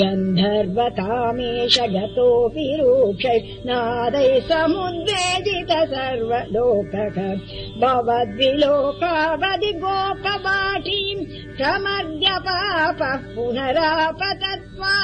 गन्धर्वतामेष गतोऽपि रूक्षै नादै समुद्वेजित सर्वलोकः भवद्विलोकावधि गोपवाटीम् गोपपाठीम् समद्य पापः पुनरापतत्वा